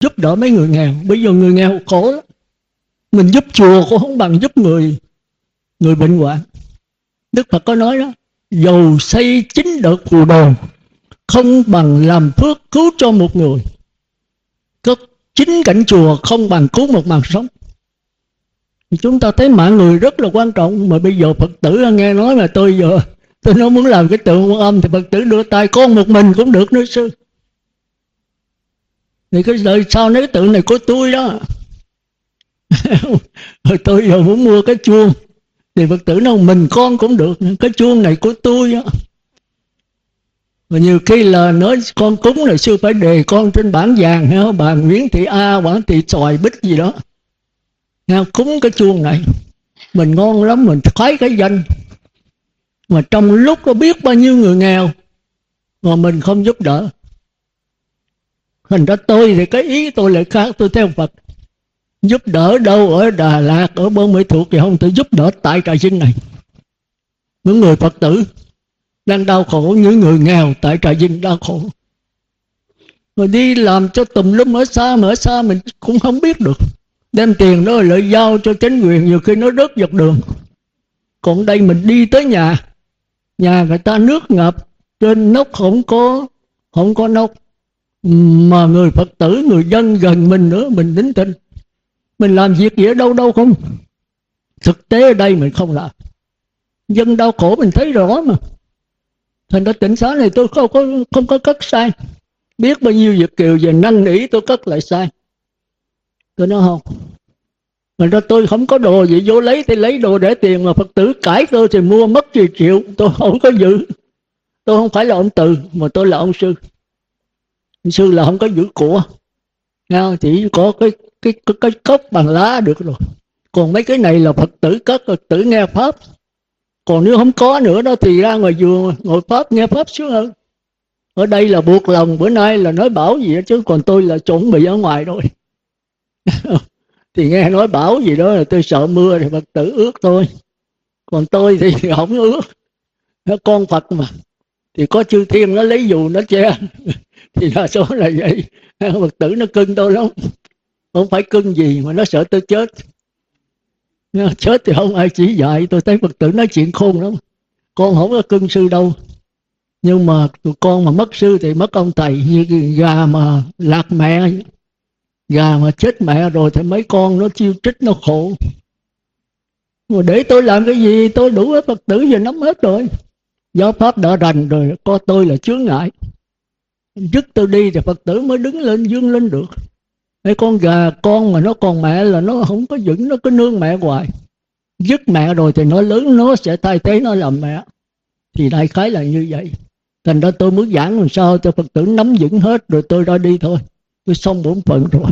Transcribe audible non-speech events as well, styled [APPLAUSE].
giúp đỡ mấy người nghèo. Bây giờ người nghèo khổ lắm. Mình giúp chùa cũng không bằng giúp người người bệnh hoạn. Đức phật có nói đó, dầu xây chính đợt phù đồn không bằng làm phước cứu cho một người. Có chính cảnh chùa không bằng cứu một mạng sống. Thì chúng ta thấy mạng người rất là quan trọng, mà bây giờ phật tử nghe nói là tôi giờ, tôi nói muốn làm cái tượng quan âm thì phật tử đưa tay con một mình cũng được nữa, sư thì cái đời sau nếu tượng này của tôi đó. [LAUGHS] Rồi tôi giờ muốn mua cái chuông. Thì phật tử nói mình con cũng được cái chuông này của tôi á. Và nhiều khi là nói con cúng là sư phải đề con trên bản vàng hay không bàn Nguyễn Thị A quản Thị Xoài, Bích gì đó. Nghe cúng cái chuông này. Mình ngon lắm mình khoái cái danh. Mà trong lúc có biết bao nhiêu người nghèo mà mình không giúp đỡ. Hình đó tôi thì cái ý tôi lại khác, tôi theo Phật. Giúp đỡ đâu ở Đà Lạt, ở Bơ Mỹ Thuộc thì không tôi giúp đỡ tại trà vinh này. Những người Phật tử đang đau khổ, những người nghèo tại trà vinh đau khổ. Rồi đi làm cho tùm lum ở xa, mà ở xa mình cũng không biết được. Đem tiền đó lại giao cho chính quyền, nhiều khi nó rớt dọc đường. Còn đây mình đi tới nhà nhà người ta nước ngập, trên nóc không có không có nóc mà người phật tử, người dân gần mình nữa, mình đính tin. Mình làm việc gì ở đâu đâu không? Thực tế ở đây mình không làm. Dân đau khổ mình thấy rõ mà. Thành ra tỉnh xá này tôi không có không có cất sai. Biết bao nhiêu việc kiều về năn nỉ tôi cất lại sai. Tôi nói không. Thành ra tôi không có đồ gì, vô lấy thì lấy đồ để tiền mà phật tử cãi tôi thì mua mất gì triệu, tôi không có giữ. Tôi không phải là ông từ, mà tôi là ông sư sư là không có giữ của. Nghe chỉ có cái cái cái, cái cốc bằng lá được rồi. Còn mấy cái này là phật tử cất phật tử nghe pháp. Còn nếu không có nữa đó thì ra ngoài vườn ngồi pháp nghe pháp sướng hơn. Ở đây là buộc lòng bữa nay là nói bảo gì đó, chứ còn tôi là chuẩn bị ở ngoài rồi. [LAUGHS] Thì nghe nói bảo gì đó là tôi sợ mưa thì phật tử ướt tôi. Còn tôi thì [LAUGHS] không ướt con phật mà thì có chư thiên nó lấy dù nó che. [LAUGHS] Thì đa số là vậy. Phật tử nó cưng tôi lắm. Không phải cưng gì mà nó sợ tôi chết. Chết thì không ai chỉ dạy. Tôi thấy phật tử nói chuyện khôn lắm. Con không có cưng sư đâu. Nhưng mà tụi con mà mất sư thì mất ông thầy. Như gà mà lạc mẹ. Gà mà chết mẹ rồi thì mấy con nó chiêu trích, nó khổ. Mà để tôi làm cái gì? Tôi đủ hết phật tử, giờ nắm hết rồi giáo pháp đã rành rồi, có tôi là chướng ngại. Dứt tôi đi thì phật tử mới đứng lên dương lên được. Mấy con gà con mà nó còn mẹ là nó không có vững, nó cứ nương mẹ hoài. Dứt mẹ rồi thì nó lớn, nó sẽ thay thế, nó làm mẹ. Thì đại khái là như vậy. Thành ra tôi muốn giảng làm sao cho phật tử nắm vững hết, rồi tôi ra đi thôi. Tôi xong bổn phận rồi.